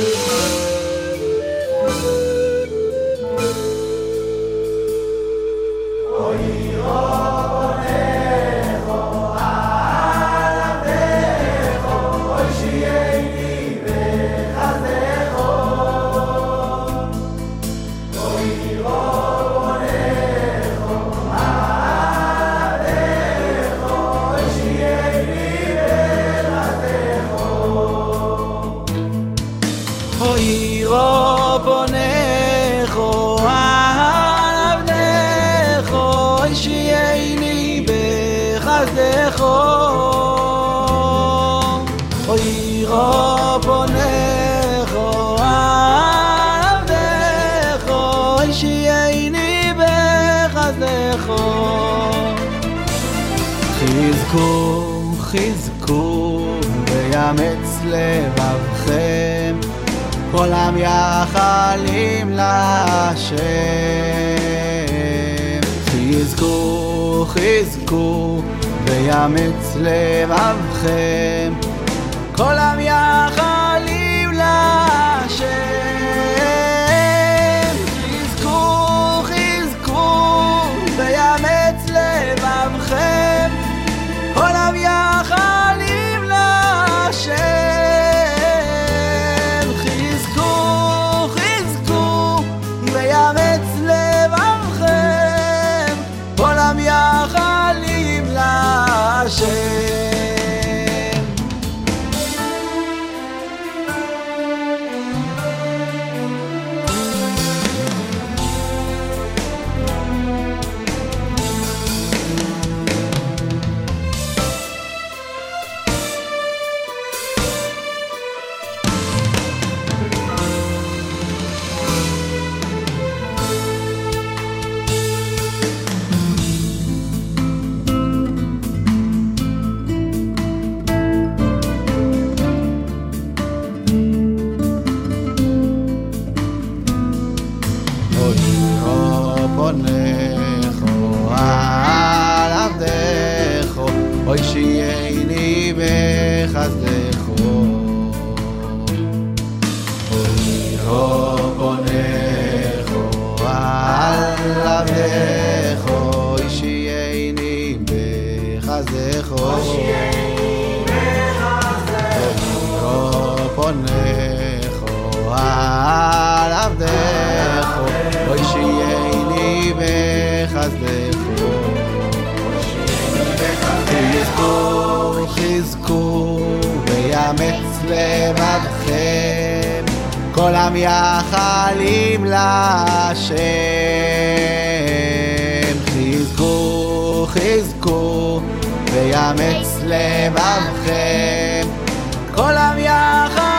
Oh. אוי רבונךו עבדךו שייני בחסדךו אוי רבונךו עבדךו שייני בחסדךו חזקו חזקו ויאמץ לבבכם כל המייחלים להשם. חזקו, חזקו, ויאמץ לבבכם, כל המייחלים על עבדךו, אוי שייני בחסדךו. חזקו, חזקו, ויאמץ לבבכם, כל המייחלים להשם. חזקו, חזקו, ויאמץ לבבכם, כל המייחלים